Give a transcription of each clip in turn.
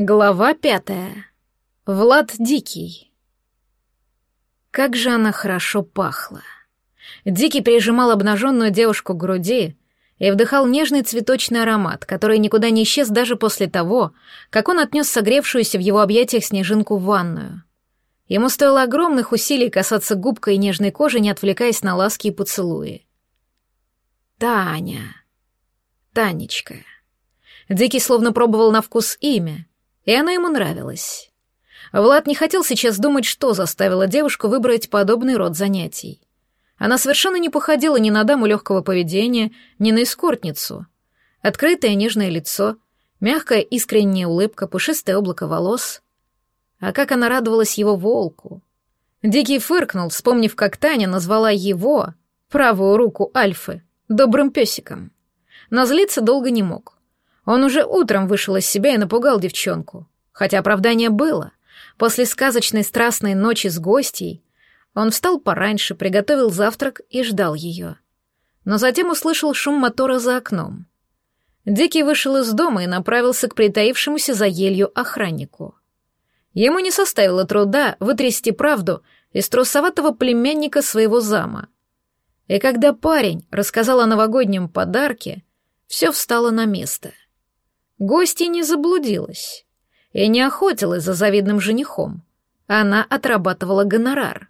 Глава пятая. Влад Дикий. Как же она хорошо пахла. Дикий прижимал обнаженную девушку к груди и вдыхал нежный цветочный аромат, который никуда не исчез даже после того, как он отнес согревшуюся в его объятиях снежинку в ванную. Ему стоило огромных усилий касаться губкой и нежной кожи, не отвлекаясь на ласки и поцелуи. Таня. Танечка. Дикий словно пробовал на вкус имя — и она ему нравилась. Влад не хотел сейчас думать, что заставило девушку выбрать подобный род занятий. Она совершенно не походила ни на даму легкого поведения, ни на эскортницу. Открытое нежное лицо, мягкая искренняя улыбка, пушистое облако волос. А как она радовалась его волку. Дикий фыркнул, вспомнив, как Таня назвала его, правую руку Альфы, добрым песиком. Но злиться долго не мог. Он уже утром вышел из себя и напугал девчонку. Хотя оправдание было. После сказочной страстной ночи с гостьей он встал пораньше, приготовил завтрак и ждал ее. Но затем услышал шум мотора за окном. Дикий вышел из дома и направился к притаившемуся за елью охраннику. Ему не составило труда вытрясти правду из трусоватого племянника своего зама. И когда парень рассказал о новогоднем подарке, все встало на место — Гостья не заблудилась и не охотилась за завидным женихом. Она отрабатывала гонорар.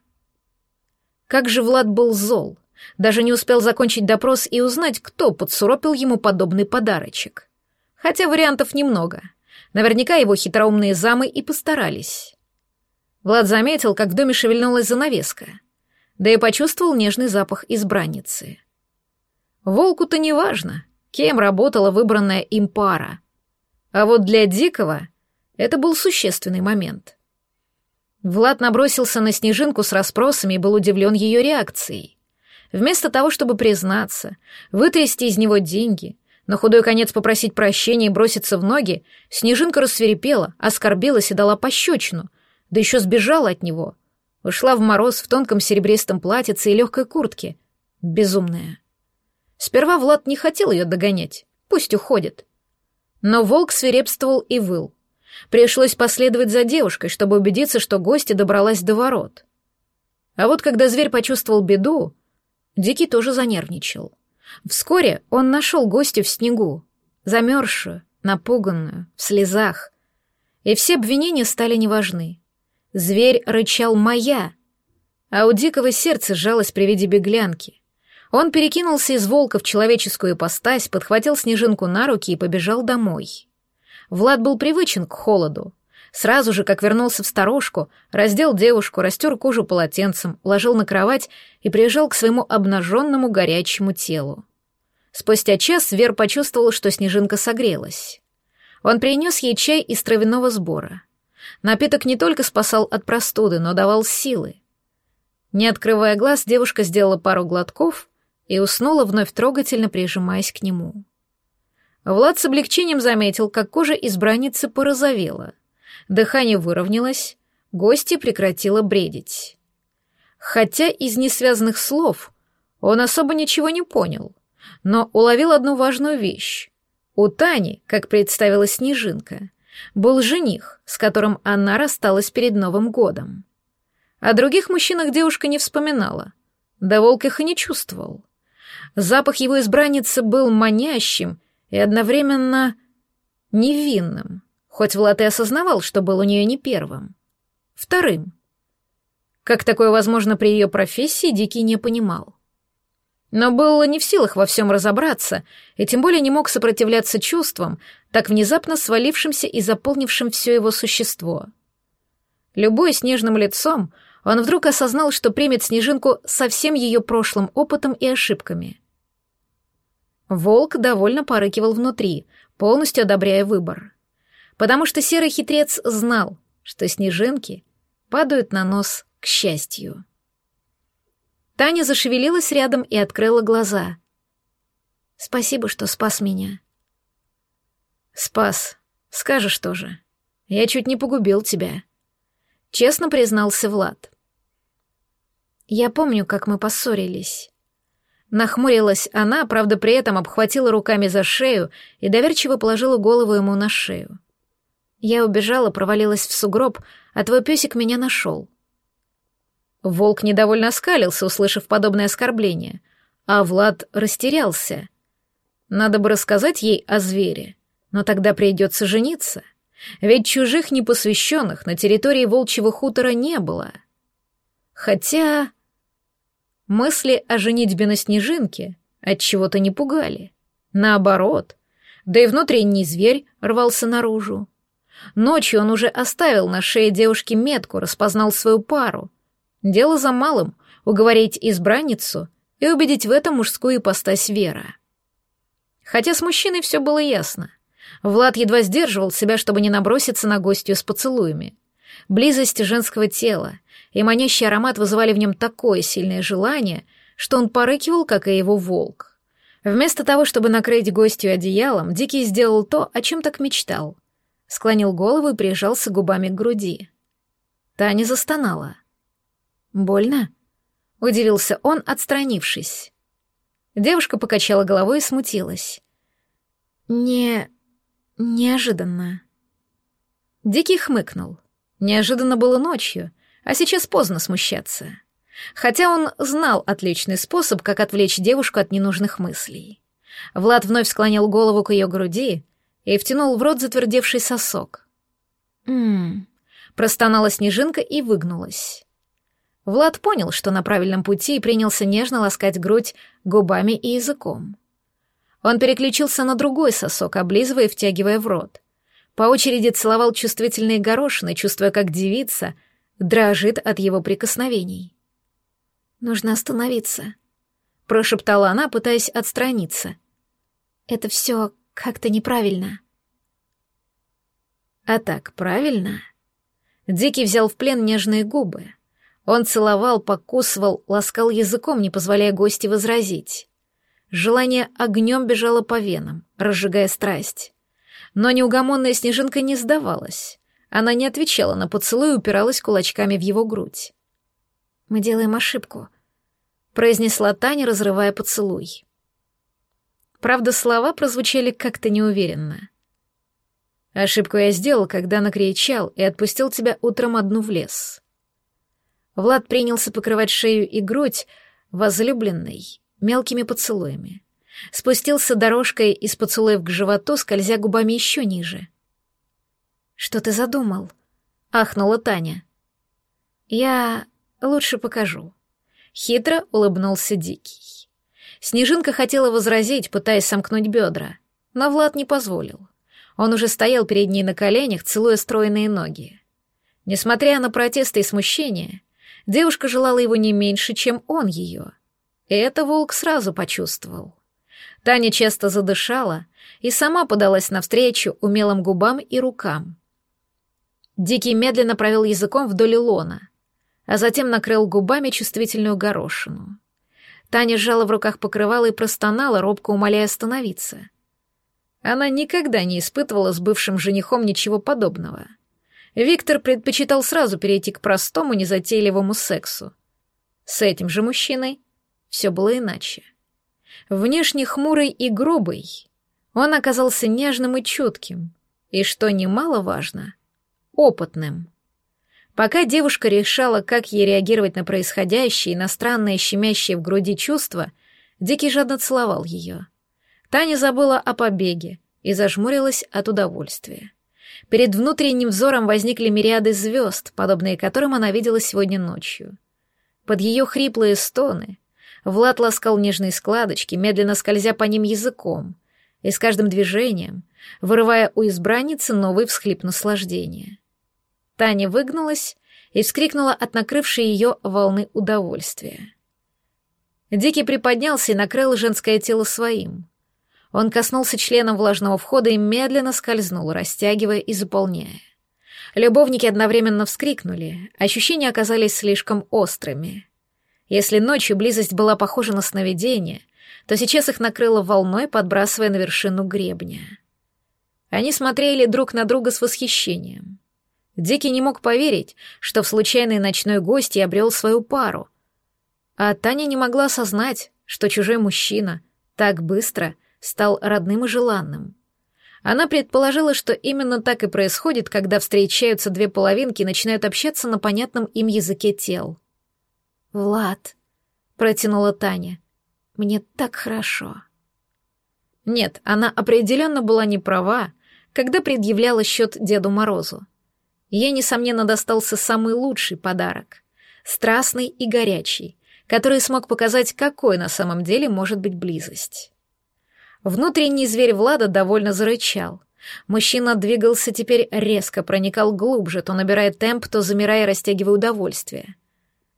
Как же Влад был зол, даже не успел закончить допрос и узнать, кто подсуропил ему подобный подарочек. Хотя вариантов немного. Наверняка его хитроумные замы и постарались. Влад заметил, как в доме шевельнулась занавеска, да и почувствовал нежный запах избранницы. Волку-то не важно, кем работала выбранная им пара — а вот для Дикого это был существенный момент. Влад набросился на Снежинку с расспросами и был удивлен ее реакцией. Вместо того, чтобы признаться, вытрясти из него деньги, на худой конец попросить прощения и броситься в ноги, Снежинка рассверепела, оскорбилась и дала пощечину, да еще сбежала от него. Ушла в мороз в тонком серебристом платьице и легкой куртке. Безумная. Сперва Влад не хотел ее догонять. Пусть уходит. Но волк свирепствовал и выл. Пришлось последовать за девушкой, чтобы убедиться, что гостья добралась до ворот. А вот когда зверь почувствовал беду, Дикий тоже занервничал. Вскоре он нашел гостью в снегу, замерзшую, напуганную, в слезах. И все обвинения стали неважны. Зверь рычал «моя», а у дикого сердце сжалось при виде беглянки. Он перекинулся из волка в человеческую ипостась, подхватил снежинку на руки и побежал домой. Влад был привычен к холоду. Сразу же, как вернулся в сторожку, раздел девушку, растер кожу полотенцем, уложил на кровать и прижал к своему обнаженному горячему телу. Спустя час Вер почувствовал, что снежинка согрелась. Он принес ей чай из травяного сбора. Напиток не только спасал от простуды, но давал силы. Не открывая глаз, девушка сделала пару глотков и уснула, вновь трогательно прижимаясь к нему. Влад с облегчением заметил, как кожа избранницы порозовела. Дыхание выровнялось, гости прекратила бредить. Хотя из несвязанных слов он особо ничего не понял, но уловил одну важную вещь. У Тани, как представила Снежинка, был жених, с которым она рассталась перед Новым годом. О других мужчинах девушка не вспоминала, да волк их и не чувствовал. Запах его избранницы был манящим и одновременно невинным, хоть Влад и осознавал, что был у нее не первым. Вторым. Как такое возможно при ее профессии, Дикий не понимал. Но был не в силах во всем разобраться, и тем более не мог сопротивляться чувствам, так внезапно свалившимся и заполнившим все его существо. Любой снежным лицом, он вдруг осознал, что примет Снежинку со всем ее прошлым опытом и ошибками. Волк довольно порыкивал внутри, полностью одобряя выбор. Потому что серый хитрец знал, что снежинки падают на нос к счастью. Таня зашевелилась рядом и открыла глаза. «Спасибо, что спас меня». «Спас. Скажешь тоже. Я чуть не погубил тебя», — честно признался Влад. «Я помню, как мы поссорились. Нахмурилась она, правда, при этом обхватила руками за шею и доверчиво положила голову ему на шею. Я убежала, провалилась в сугроб, а твой песик меня нашел. Волк недовольно скалился, услышав подобное оскорбление, а Влад растерялся. Надо бы рассказать ей о звере, но тогда придется жениться, ведь чужих непосвященных на территории волчьего хутора не было. Хотя мысли о женитьбе на снежинке от чего-то не пугали. Наоборот, да и внутренний зверь рвался наружу. Ночью он уже оставил на шее девушки метку, распознал свою пару. Дело за малым — уговорить избранницу и убедить в этом мужскую ипостась Вера. Хотя с мужчиной все было ясно. Влад едва сдерживал себя, чтобы не наброситься на гостью с поцелуями. Близость женского тела и манящий аромат вызывали в нем такое сильное желание, что он порыкивал, как и его волк. Вместо того, чтобы накрыть гостью одеялом, Дикий сделал то, о чем так мечтал — склонил голову и прижался губами к груди. Таня застонала. «Больно?» — удивился он, отстранившись. Девушка покачала головой и смутилась. «Не... неожиданно». Дикий хмыкнул. Неожиданно было ночью, а сейчас поздно смущаться. Хотя он знал отличный способ, как отвлечь девушку от ненужных мыслей. Влад вновь склонил голову к ее груди, и втянул в рот затвердевший сосок. «Ммм...» — простонала снежинка и выгнулась. Влад понял, что на правильном пути, и принялся нежно ласкать грудь губами и языком. Он переключился на другой сосок, облизывая и втягивая в рот. По очереди целовал чувствительные горошины, чувствуя, как девица дрожит от его прикосновений. «Нужно остановиться», — прошептала она, пытаясь отстраниться. «Это все как-то неправильно. А так правильно? Дикий взял в плен нежные губы. Он целовал, покусывал, ласкал языком, не позволяя гости возразить. Желание огнем бежало по венам, разжигая страсть. Но неугомонная снежинка не сдавалась. Она не отвечала на поцелуй и упиралась кулачками в его грудь. «Мы делаем ошибку», — произнесла Таня, разрывая поцелуй. Правда, слова прозвучали как-то неуверенно. Ошибку я сделал, когда накричал и отпустил тебя утром одну в лес. Влад принялся покрывать шею и грудь возлюбленной мелкими поцелуями. Спустился дорожкой из поцелуев к животу, скользя губами еще ниже. «Что ты задумал?» — ахнула Таня. «Я лучше покажу». Хитро улыбнулся Дикий. Снежинка хотела возразить, пытаясь сомкнуть бедра, но Влад не позволил. Он уже стоял перед ней на коленях, целуя стройные ноги. Несмотря на протесты и смущение, девушка желала его не меньше, чем он ее. И это волк сразу почувствовал. Таня часто задышала и сама подалась навстречу умелым губам и рукам. Дикий медленно провел языком вдоль лона, а затем накрыл губами чувствительную горошину. Таня сжала в руках покрывало и простонала, робко умоляя остановиться. Она никогда не испытывала с бывшим женихом ничего подобного. Виктор предпочитал сразу перейти к простому, незатейливому сексу. С этим же мужчиной все было иначе. Внешне хмурый и грубый, он оказался нежным и чутким, и, что немаловажно, опытным. Пока девушка решала, как ей реагировать на происходящее иностранное щемящее в груди чувство, Дикий жадно целовал ее. Таня забыла о побеге и зажмурилась от удовольствия. Перед внутренним взором возникли мириады звезд, подобные которым она видела сегодня ночью. Под ее хриплые стоны Влад ласкал нежные складочки, медленно скользя по ним языком, и с каждым движением вырывая у избранницы новый всхлип наслаждения. Таня выгнулась и вскрикнула от накрывшей ее волны удовольствия. Дикий приподнялся и накрыл женское тело своим. Он коснулся членом влажного входа и медленно скользнул, растягивая и заполняя. Любовники одновременно вскрикнули, ощущения оказались слишком острыми. Если ночью близость была похожа на сновидение, то сейчас их накрыло волной, подбрасывая на вершину гребня. Они смотрели друг на друга с восхищением. Дикий не мог поверить, что в случайной ночной гости обрел свою пару. А Таня не могла осознать, что чужой мужчина так быстро стал родным и желанным. Она предположила, что именно так и происходит, когда встречаются две половинки и начинают общаться на понятном им языке тел. «Влад», — протянула Таня, — «мне так хорошо». Нет, она определенно была не права, когда предъявляла счет Деду Морозу. Ей, несомненно, достался самый лучший подарок. Страстный и горячий, который смог показать, какой на самом деле может быть близость. Внутренний зверь Влада довольно зарычал. Мужчина двигался теперь резко, проникал глубже, то набирая темп, то замирая, растягивая удовольствие.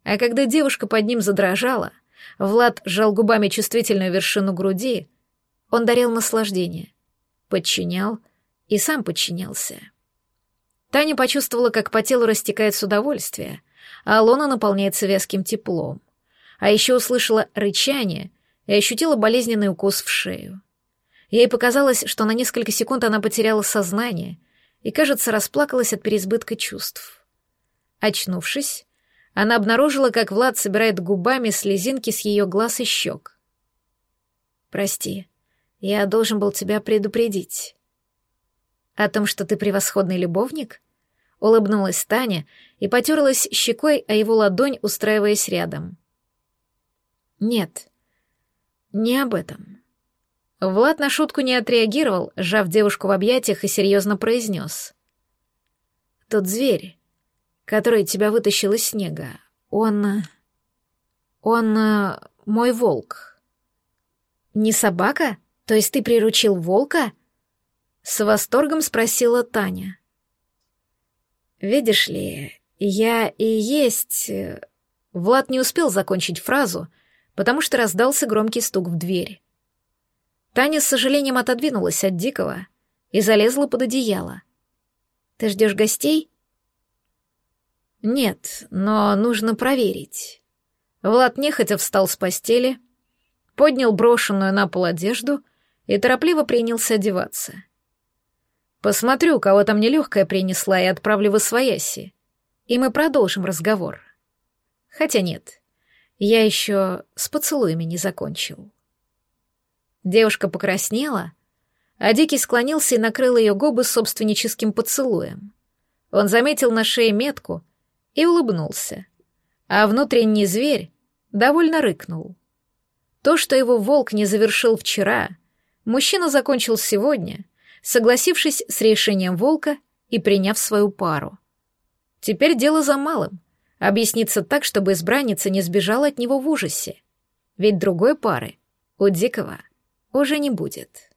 А когда девушка под ним задрожала, Влад сжал губами чувствительную вершину груди, он дарил наслаждение, подчинял и сам подчинялся. Таня почувствовала, как по телу растекается удовольствие, а лона наполняется вязким теплом. А еще услышала рычание и ощутила болезненный укус в шею. Ей показалось, что на несколько секунд она потеряла сознание и, кажется, расплакалась от переизбытка чувств. Очнувшись, она обнаружила, как Влад собирает губами слезинки с ее глаз и щек. «Прости, я должен был тебя предупредить». «О том, что ты превосходный любовник?» Улыбнулась Таня и потерлась щекой о его ладонь, устраиваясь рядом. «Нет, не об этом». Влад на шутку не отреагировал, сжав девушку в объятиях и серьезно произнес. «Тот зверь, который тебя вытащил из снега, он... он... Э, мой волк». «Не собака? То есть ты приручил волка?» С восторгом спросила Таня. «Видишь ли, я и есть...» э, Влад не успел закончить фразу, потому что раздался громкий стук в дверь. Таня с сожалением отодвинулась от Дикого и залезла под одеяло. «Ты ждешь гостей?» «Нет, но нужно проверить». Влад нехотя встал с постели, поднял брошенную на пол одежду и торопливо принялся одеваться. «Посмотрю, кого там нелегкая принесла, и отправлю в освояси, и мы продолжим разговор. Хотя нет, я еще с поцелуями не закончил». Девушка покраснела, а Дикий склонился и накрыл ее губы собственническим поцелуем. Он заметил на шее метку и улыбнулся, а внутренний зверь довольно рыкнул. То, что его волк не завершил вчера, мужчина закончил сегодня, согласившись с решением волка и приняв свою пару. Теперь дело за малым — объясниться так, чтобы избранница не сбежала от него в ужасе. Ведь другой пары у Дикого — уже не будет.